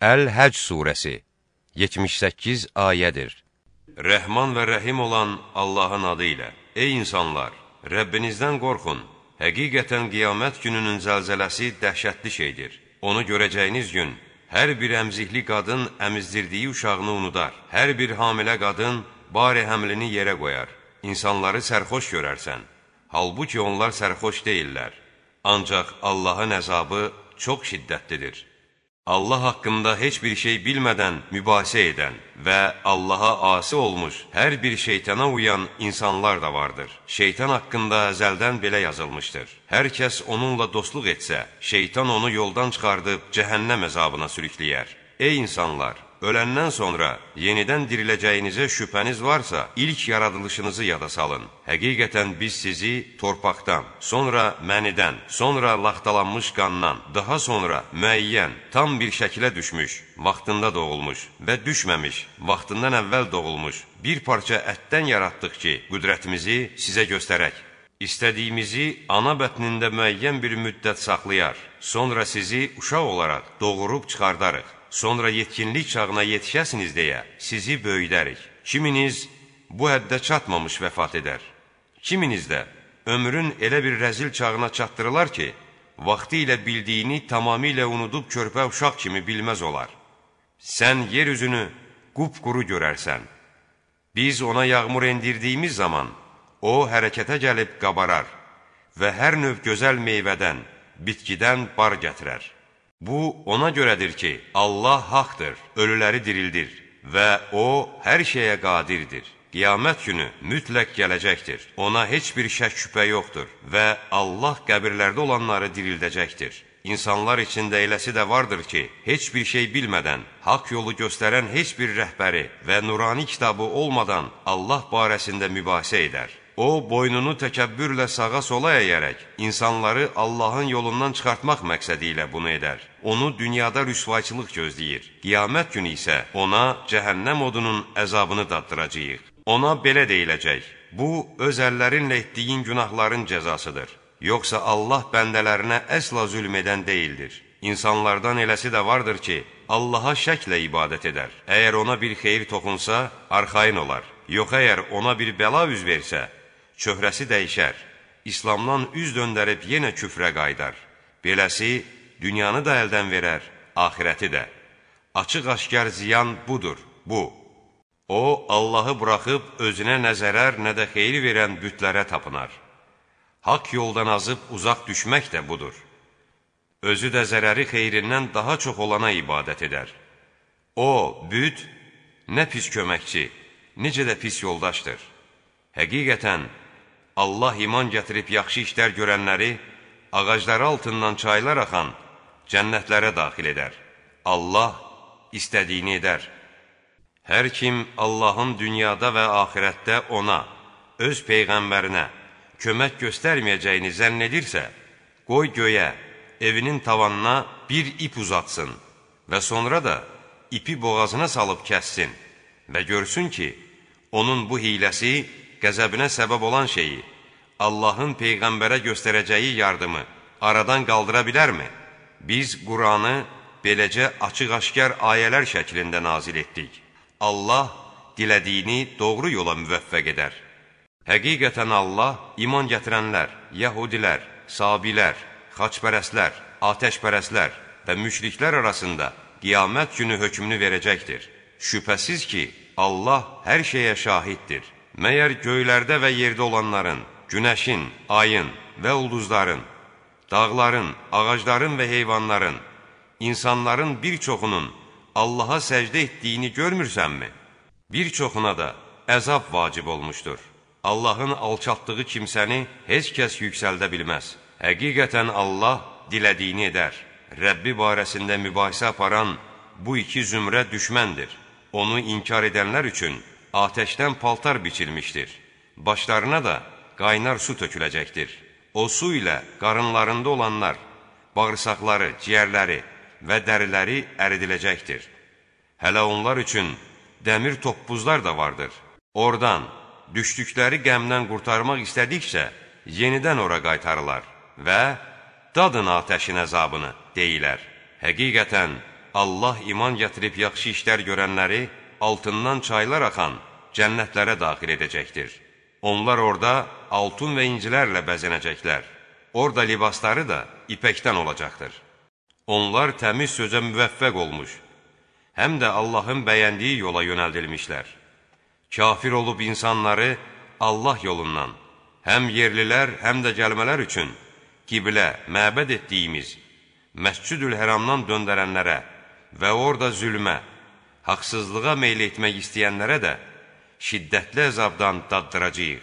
Əl-Həc surəsi 78 ayədir. Rəhman və rəhim olan Allahın adı ilə Ey insanlar, Rəbbinizdən qorxun. Həqiqətən qiyamət gününün zəlzələsi dəhşətli şeydir. Onu görəcəyiniz gün hər bir əmzikli qadın əmizdirdiyi uşağını unudar. Hər bir hamilə qadın bari həmlini yerə qoyar. İnsanları sərxoş görərsən. Halbuki onlar sərxoş deyillər. Ancaq Allahın əzabı çox şiddətlidir. Allah haqqında heç bir şey bilmədən mübahisə edən və Allaha asi olmuş hər bir şeytana uyan insanlar da vardır. Şeytan haqqında əzəldən belə yazılmışdır. Hər kəs onunla dostluq etsə, şeytan onu yoldan çıxardıb cəhənnəm əzabına sürükləyər. Ey insanlar! Öləndən sonra yenidən diriləcəyinizə şübhəniz varsa, ilk yaradılışınızı yada salın. Həqiqətən biz sizi torpaqdan, sonra mənidən, sonra laxtalanmış qandan, daha sonra müəyyən, tam bir şəkilə düşmüş, vaxtında doğulmuş və düşməmiş, vaxtından əvvəl doğulmuş bir parça ətdən yaratdıq ki, qüdrətimizi sizə göstərək. İstədiyimizi ana bətnində müəyyən bir müddət saxlayar, sonra sizi uşaq olaraq doğurub çıxardarıq sonra yetkinlik çağına yetişəsiniz deyə sizi böyüdərik. Kiminiz bu həddə çatmamış vəfat edər. Kiminiz də ömrün elə bir rəzil çağına çatdırılar ki, vaxtı ilə bildiyini tamamilə unudub körpə uşaq kimi bilməz olar. Sən yer üzünü qupquru görərsən. Biz ona yağmur endirdiyimiz zaman, o hərəkətə gəlib qabarar və hər növ gözəl meyvədən, bitkidən bar gətirər. Bu, ona görədir ki, Allah haqdır, ölüləri dirildir və O, hər şeyə qadirdir. Qiyamət günü mütləq gələcəkdir. Ona heç bir şək şübhə yoxdur və Allah qəbirlərdə olanları dirildəcəkdir. İnsanlar içində eləsi də vardır ki, heç bir şey bilmədən, haqq yolu göstərən heç bir rəhbəri və nurani kitabı olmadan Allah barəsində mübahisə edər. O, boynunu təkəbbürlə sağa-sola əyərək, insanları Allahın yolundan çıxartmaq məqsədi ilə bunu edər. Onu dünyada rüsvayçılıq gözləyir. Qiyamət günü isə ona cəhənnəm odunun əzabını daddıracaq. Ona belə deyiləcək, bu, öz əllərinlə etdiyin günahların cəzasıdır. Yoxsa Allah bəndələrinə əsla zülm edən deyildir. İnsanlardan eləsi də vardır ki, Allaha şəklə ibadət edər. Əgər ona bir xeyir toxunsa, arxayın olar. Yox, əgər ona bir bəla üz versə, çöhrəsi dəyişər, İslamdan üz döndərib yenə küfrə qaydar. Beləsi, dünyanı da əldən verər, ahirəti də. Açıq-aşkar ziyan budur, bu. O, Allahı buraxıb özünə nə zərər, nə də xeyir verən bütlərə tapınar. Haqq yoldan azıb uzaq düşmək də budur. Özü də zərəri xeyrindən daha çox olana ibadət edər. O, büt, nə pis köməkçi, necə də pis yoldaşdır. Həqiqətən, Allah iman gətirib yaxşı işlər görənləri ağacları altından çaylar axan cənnətlərə daxil edər. Allah istədiyini edər. Hər kim Allahın dünyada və axirətdə ona, öz peyğəmbərinə kömək göstərməyəcəyini zənn edirsə, qoy göyə, evinin tavanına bir ip uzatsın və sonra da ipi boğazına salıb kəssin və görsün ki, onun bu hiləsi qəzəbinə səbəb olan şeyi, Allahın Peyğəmbərə göstərəcəyi yardımı aradan qaldıra bilərmi? Biz Quranı beləcə açıq-aşkar ayələr şəklində nazil etdik. Allah dilədiyini doğru yola müvəffəq edər. Həqiqətən Allah iman gətirənlər, yəhudilər, sabilər, xaçpərəslər, atəşpərəslər və müşriklər arasında qiyamət günü hökmünü verəcəkdir. Şübhəsiz ki, Allah hər şeyə şahiddir. Məyər göylərdə və yerdə olanların, günəşin, ayın və ulduzların, dağların, ağacların və heyvanların, insanların bir çoxunun Allaha səcdə etdiyini görmürsənmi? Bir çoxuna da əzab vacib olmuşdur. Allahın alçatdığı kimsəni heç kəs yüksəldə bilməz. Həqiqətən Allah dilədiyini edər. Rəbbi barəsində mübahisə aparan bu iki zümrə düşməndir. Onu inkar edənlər üçün atəşdən paltar biçilmişdir. Başlarına da qaynar su töküləcəkdir. O su ilə qarınlarında olanlar, bağırsaqları, ciyərləri və dəriləri əridiləcəkdir. Hələ onlar üçün dəmir toppuzlar da vardır. Oradan düşdükləri qəmdən qurtarmaq istədikcə yenidən ora qaytarılar və dadın atəşin əzabını deyilər. Həqiqətən, Allah iman gətirib yaxşı işlər görənləri altından çaylar axan cənnətlərə daxil edəcəkdir. Onlar orada altun və incilərlə bəzənəcəklər. Orada libasları da ipəkdən olacaqdır. Onlar təmiz sözə müvəffəq olmuş, həm də Allahın bəyəndiyi yola yönəldilmişlər. Kafir olub insanları Allah yolundan, həm yerlilər, həm də gəlmələr üçün qiblə, məbəd etdiyimiz Məscüdül Həramdan döndərənlərə və orada zülmə, haqsızlığa meyl etmək istəyənlərə də şiddətli əzabdan daddıracaq.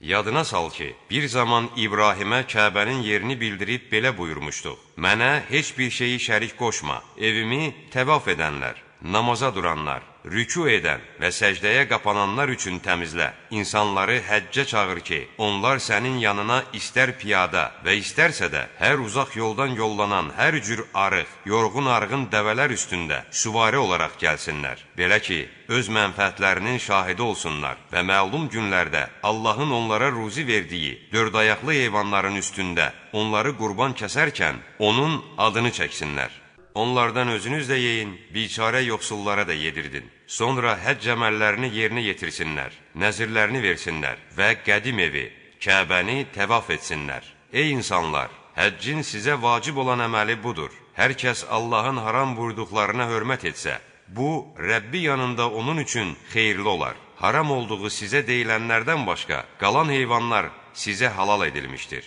Yadına sal ki, bir zaman İbrahimə Kəbənin yerini bildirib belə buyurmuşduq. Mənə heç bir şeyi şərik qoşma, evimi təvaf edənlər, namaza duranlar, rüku edən və səcdəyə qapananlar üçün təmizlə. İnsanları həccə çağır ki, onlar sənin yanına istər piyada və istərsə də hər uzaq yoldan yollanan hər cür arıq, yorğun arığın dəvələr üstündə süvari olaraq gəlsinlər. Belə ki, öz mənfəətlərinin şahidi olsunlar və məlum günlərdə Allahın onlara ruzi verdiyi dördayaqlı heyvanların üstündə onları qurban kəsərkən onun adını çəksinlər. Onlardan özünüz də yeyin, biçarə yoxsullara da yedirdin. Sonra həcc əməllərini yerinə yetirsinlər, nəzirlərini versinlər və qədim evi, Kəbəni təvaf etsinlər. Ey insanlar, həccin sizə vacib olan əməli budur. Hər kəs Allahın haram buyurduqlarına hörmət etsə, bu, Rəbbi yanında onun üçün xeyirli olar. Haram olduğu sizə deyilənlərdən başqa, qalan heyvanlar sizə halal edilmişdir.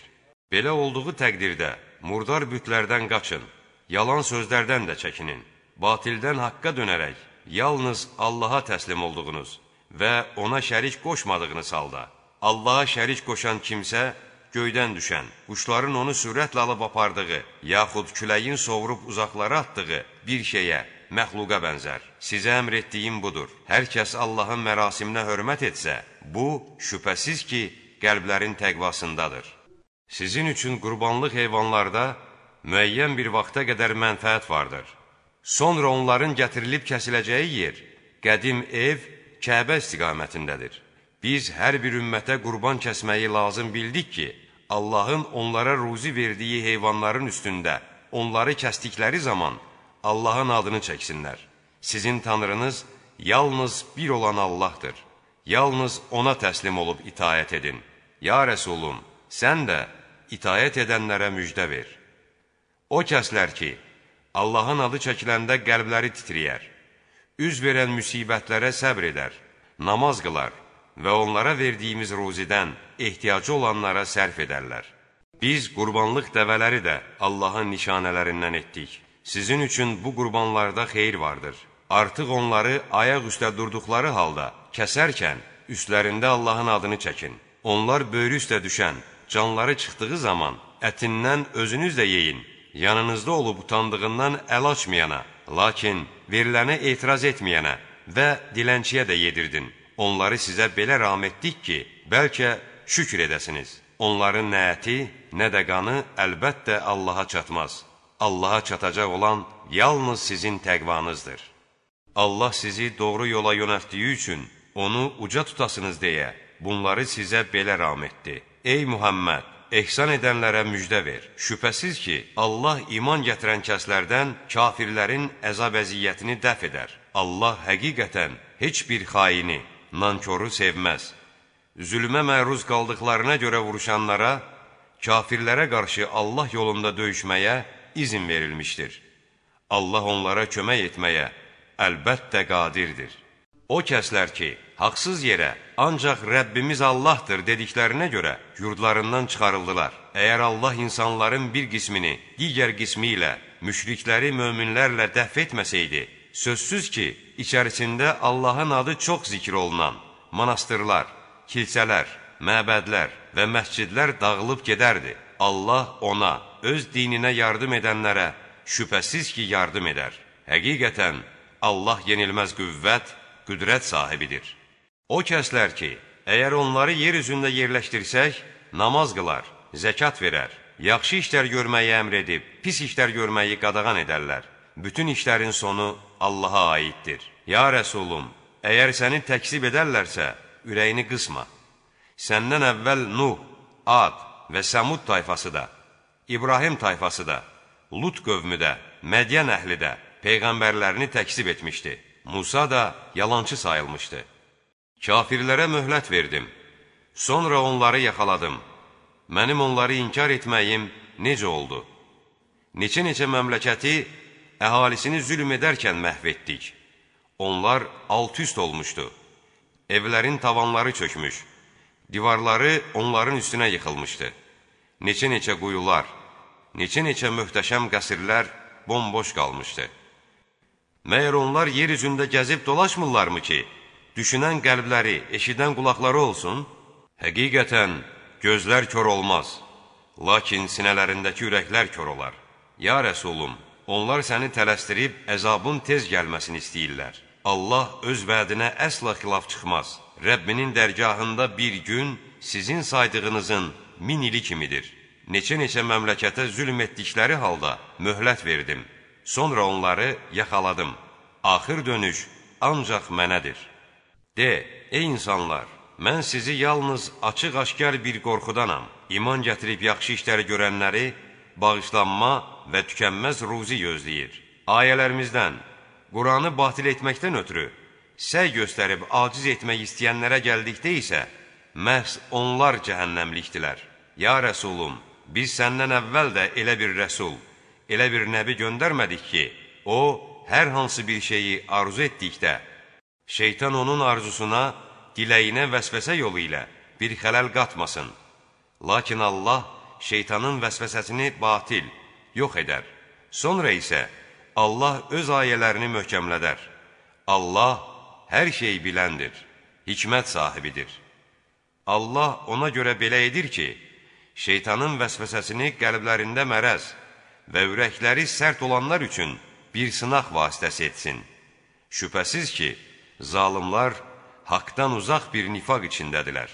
Belə olduğu təqdirdə, murdar bütlərdən qaçın yalan sözlərdən də çəkinin. Batildən haqqa dönərək, yalnız Allaha təslim olduğunuz və ona şərik qoşmadığınız halda, Allaha şərik qoşan kimsə, göydən düşən, quşların onu sürətlə alıb apardığı, yaxud küləyin sovurub uzaqlara atdığı bir şeyə, məxluqa bənzər. Sizə əmr etdiyim budur. Hər kəs Allahın mərasiminə hörmət etsə, bu, şübhəsiz ki, qəlblərin təqvasındadır. Sizin üçün qurbanlıq heyvanlarda müəyyən bir vaxta qədər mənfəət vardır. Sonra onların gətirilib kəsiləcəyi yer, qədim ev, Kəbə istiqamətindədir. Biz hər bir ümmətə qurban kəsməyi lazım bildik ki, Allahın onlara ruzi verdiyi heyvanların üstündə onları kəsdikləri zaman Allahın adını çəksinlər. Sizin tanrınız yalnız bir olan Allahdır. Yalnız ona təslim olub itayət edin. Ya Rəsulum, sən də itayət edənlərə müjdə ver. O kəslər ki, Allahın adı çəkiləndə qəlbləri titriyər, üz verən müsibətlərə səbr edər, namaz qılar və onlara verdiyimiz ruzidən ehtiyacı olanlara sərf edərlər. Biz qurbanlıq dəvələri də Allahın nişanələrindən etdik. Sizin üçün bu qurbanlarda xeyir vardır. Artıq onları ayaq üstə durduqları halda kəsərkən üstlərində Allahın adını çəkin. Onlar böyrü üstə düşən, canları çıxdığı zaman ətindən özünüz də yeyin yanınızda olub utandığından əl açmayana, lakin verilənə etiraz etməyənə və dilənçiyə də yedirdin. Onları sizə belə ram etdik ki, bəlkə şükür edəsiniz. Onların nə əti, nə də qanı əlbəttə Allaha çatmaz. Allaha çatacaq olan yalnız sizin təqvanızdır. Allah sizi doğru yola yönəltdiyi üçün onu uca tutasınız deyə bunları sizə belə ram etdi. Ey Muhammed! Ehsan edənlərə müjdə ver. Şübhəsiz ki, Allah iman gətirən kəslərdən kafirlərin əzab əziyyətini dəf edər. Allah həqiqətən heç bir xaini, nankoru sevməz. Zülmə məruz qaldıqlarına görə vuruşanlara, kafirlərə qarşı Allah yolunda döyüşməyə izin verilmişdir. Allah onlara kömək etməyə əlbəttə qadirdir. O kəslər ki, haqsız yerə ancaq Rəbbimiz Allahdır dediklərinə görə yurdlarından çıxarıldılar. Əgər Allah insanların bir qismini digər qismi ilə, müşrikləri möminlərlə dəf etməsəydi, sözsüz ki, içərisində Allahın adı çox zikr olunan manastırlar, kilsələr, məbədlər və məscidlər dağılıb gedərdi. Allah ona, öz dininə yardım edənlərə şübhəsiz ki, yardım edər. Həqiqətən, Allah yenilməz qüvvət, qüdrət sahibidir. O kəslər ki, əgər onları yer üzündə yerləşdirsək, namaz qılar, zəkat verər, yaxşı işlər görməyi əmr edib, pis işlər görməyi qadağan edərlər. Bütün işlərin sonu Allaha aiddir. Ya Rəsulum, əgər səni təksib edərlərsə, ürəyini qısma. Səndən əvvəl Nuh, Ad və Səmud tayfası da, İbrahim tayfası da, Lut qövmü də, Mədyan əhli də, peyğəmbərlərini təksib etmişdi. Musa da yalançı sayılmışdı. Kafirlərə möhlət verdim. Sonra onları yaxaladım. Mənim onları inkar etməyim necə oldu? Neçə-neçə məmləkəti əhalisini zülm edərkən məhv etdik. Onlar alt-üst olmuşdu. Evlərin tavanları çökmüş. Divarları onların üstünə yıxılmışdı. Neçə-neçə quyular, neçə-neçə möhtəşəm qəsrlər bomboş qalmışdı. Məyər onlar yer üzündə gəzib dolaşmırlarmı ki, düşünən qəlbləri, eşidən qulaqları olsun? Həqiqətən, gözlər kör olmaz, lakin sinələrindəki ürəklər kör olar. Ya Rəsulum, onlar səni tələsdirib əzabın tez gəlməsini istəyirlər. Allah öz vədinə əsla xilaf çıxmaz. Rəbbinin dərgahında bir gün sizin saydığınızın min ili kimidir. Neçə-neçə məmləkətə zülm etdikləri halda möhlət verdim. Sonra onları yaxaladım. Axır dönüş ancaq mənədir. De, ey insanlar, mən sizi yalnız açıq-aşkar bir qorxudanam. İman gətirib yaxşı işləri görənləri bağışlanma və tükənməz ruzi gözləyir. Ayələrimizdən, Quranı batil etməkdən ötürü səy göstərib aciz etmək istəyənlərə gəldikdə isə, məhz onlar cəhənnəmlikdilər. Ya Rəsulum, biz səndən əvvəl də elə bir rəsul, elə bir nəbi göndərmədik ki, o, hər hansı bir şeyi arzu etdikdə, şeytan onun arzusuna, diləyinə vəsvəsə yolu ilə bir xələl qatmasın. Lakin Allah şeytanın vəsvəsəsini batil, yox edər. Sonra isə Allah öz ayələrini möhkəmlədər. Allah hər şey biləndir, hikmət sahibidir. Allah ona görə belə edir ki, şeytanın vəsvəsəsini qəlblərində mərəz və ürəkləri sərt olanlar üçün bir sınaq vasitəsi etsin. Şübhəsiz ki, zalimlar haqdan uzaq bir nifaq içindədirlər.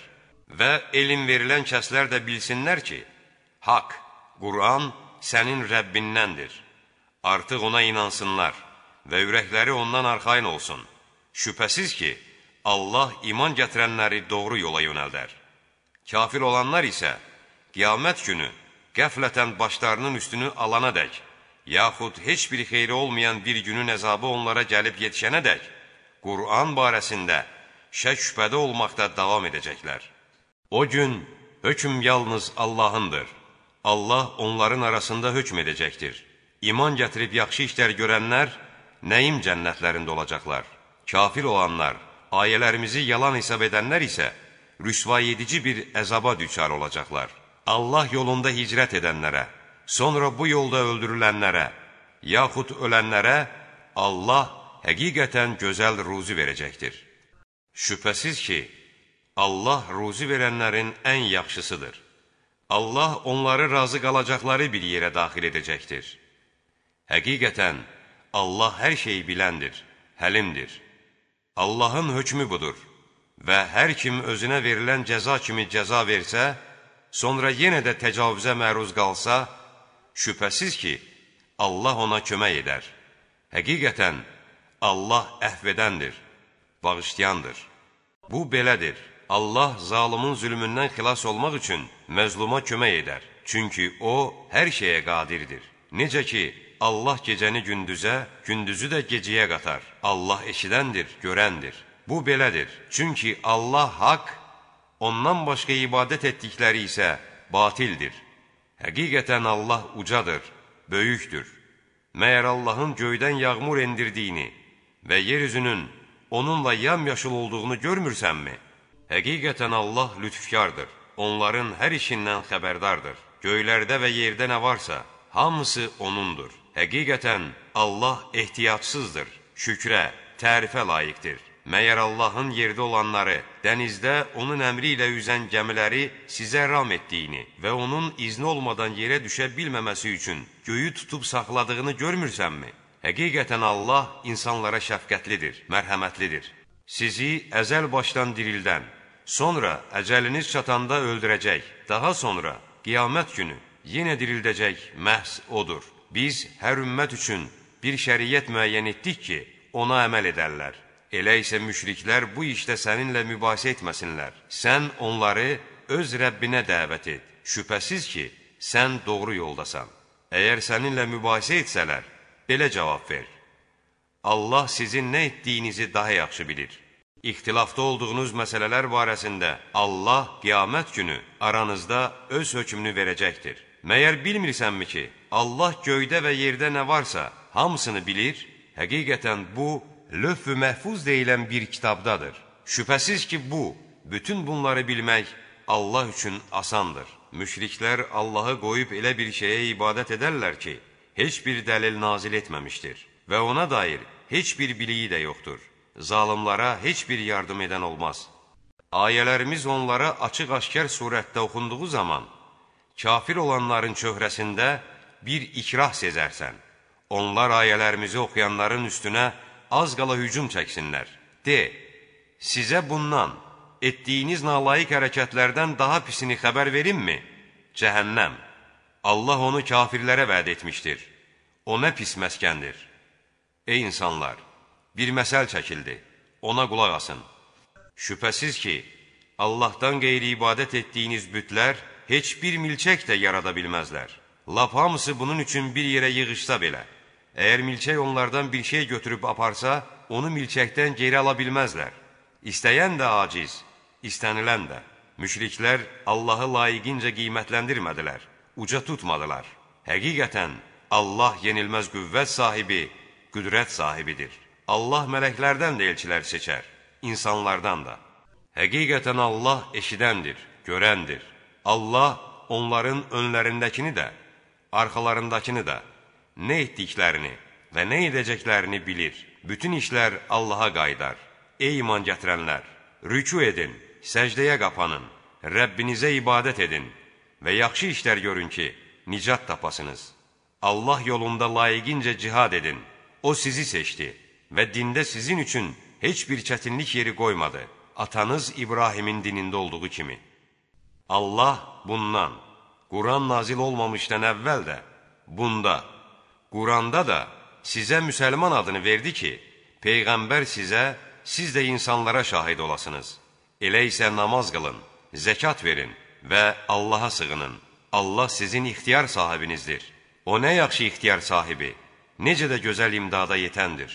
Və elm verilən kəslər də bilsinlər ki, haqq, Quran sənin Rəbbindəndir. Artıq ona inansınlar və ürəkləri ondan arxain olsun. Şübhəsiz ki, Allah iman gətirənləri doğru yola yönəldər. Kafir olanlar isə qiyamət günü qəflətən başlarının üstünü alana dək, yaxud heç bir xeyri olmayan bir günün əzabı onlara gəlib yetişənə dək, Qur'an barəsində şək şübhədə olmaqda davam edəcəklər. O gün hökm yalnız Allahındır. Allah onların arasında hökm edəcəkdir. İman gətirib yaxşı işlər görənlər nəyim cənnətlərində olacaqlar. Kafir olanlar, ayələrimizi yalan hesab edənlər isə rüsvay edici bir əzaba düçar olacaqlar. Allah yolunda hicrət edənlərə, sonra bu yolda öldürülənlərə, yaxud ölənlərə Allah həqiqətən gözəl ruzi verəcəkdir. Şübhəsiz ki, Allah ruzi verənlərin ən yaxşısıdır. Allah onları razı qalacaqları bir yerə daxil edəcəkdir. Həqiqətən, Allah hər şeyi biləndir, həlimdir. Allahın hökmü budur və hər kim özünə verilən cəza kimi cəza versə, sonra yenə də təcavüzə məruz qalsa, şübhəsiz ki, Allah ona kömək edər. Həqiqətən, Allah əhvədəndir, bağışlayandır. Bu belədir. Allah zalımın zülmündən xilas olmaq üçün məzluma kömək edər. Çünki O, hər şeyə qadirdir. Necə ki, Allah gecəni gündüzə, gündüzü də gecəyə qatar. Allah eşidəndir, görəndir. Bu belədir. Çünki Allah haqq, ondan başqa ibadət etdikləri isə batildir. Həqiqətən Allah ucadır, böyükdür. Məyər Allahın göydən yağmur endirdiyini və yeryüzünün onunla yamyaşıl olduğunu görmürsənmi? Həqiqətən Allah lütfkardır, onların hər işindən xəbərdardır. Göylərdə və yerdə nə varsa, hamısı O'nundur. Həqiqətən, Allah ehtiyatsızdır, şükrə, tərifə layiqdir. Məyər Allahın yerdə olanları, dənizdə onun əmri ilə üzən gəmiləri sizə ram etdiyini və onun izni olmadan yerə düşə bilməməsi üçün göyü tutub saxladığını görmürsənmi? Həqiqətən Allah insanlara şəfqətlidir, mərhəmətlidir. Sizi əzəl başdan dirildən, sonra əcəliniz çatanda öldürəcək, daha sonra qiyamət günü yenə dirildəcək məhz odur. Biz hər ümmət üçün bir şəriyyət müəyyən etdik ki, ona əməl edərlər. Elə isə müşriklər bu işdə səninlə mübahisə etməsinlər. Sən onları öz Rəbbinə dəvət et. Şübhəsiz ki, sən doğru yoldasan. Əgər səninlə mübahisə etsələr, belə cavab ver. Allah sizin nə etdiyinizi daha yaxşı bilir. İxtilafda olduğunuz məsələlər barəsində Allah qiyamət günü aranızda öz hökmünü verəcəkdir. Məyər bilmirsənmi ki, Allah göydə və yerdə nə varsa, hamısını bilir? Həqiqətən bu, lövh-ü məhfuz deyilən bir kitabdadır. Şübhəsiz ki, bu, bütün bunları bilmək Allah üçün asandır. Müşriklər Allahı qoyub elə bir şeyə ibadət edərlər ki, heç bir dəlil nazil etməmişdir və ona dair heç bir biliyi də yoxdur zalimlara heç bir yardım edən olmaz. Ayələrimiz onlara açıq-aşkar surətdə oxunduğu zaman, kafir olanların çöhrəsində bir ikrah sezərsən. Onlar ayələrimizi oxuyanların üstünə az qala hücum çəksinlər. De, sizə bundan, etdiyiniz nalayıq hərəkətlərdən daha pisini xəbər verimmi? Cəhənnəm. Allah onu kafirlərə vəd etmişdir. O nə pis məskəndir. Ey insanlar! bir məsəl çəkildi, ona qulaq asın. Şübhəsiz ki, Allahdan qeyri ibadət etdiyiniz bütlər heç bir milçək də yarada bilməzlər. Lap hamısı bunun üçün bir yerə yığışsa belə. Əgər milçək onlardan bir şey götürüb aparsa, onu milçəkdən geri ala bilməzlər. İstəyən də aciz, istənilən də. Müşriklər Allahı layiqincə qiymətləndirmədilər, uca tutmadılar. Həqiqətən, Allah yenilməz qüvvət sahibi, qüdrət sahibidir. Allah mələklərdən də elçilər seçər, insanlardan da. Həqiqətən Allah eşidəndir, görəndir. Allah onların önlərindəkini də, arxalarındakını da, nə etdiklərini və nə edəcəklərini bilir. Bütün işlər Allaha qaydar. Ey iman gətirənlər, rüku edin, səcdəyə qapanın, Rəbbinizə ibadət edin və yaxşı işlər görün ki, nicat tapasınız. Allah yolunda layiqincə cihad edin, O sizi seçdi və dində sizin üçün heç bir çətinlik yeri qoymadı, atanız İbrahimin dinində olduğu kimi. Allah bundan, Quran nazil olmamışdan əvvəl də, bunda, Quranda da sizə müsəlman adını verdi ki, Peyğəmbər sizə, siz də insanlara şahid olasınız. Elə isə namaz qılın, zəkat verin və Allaha sığının. Allah sizin ixtiyar sahibinizdir. O nə yaxşı ixtiyar sahibi, necə də gözəl imdada yetəndir.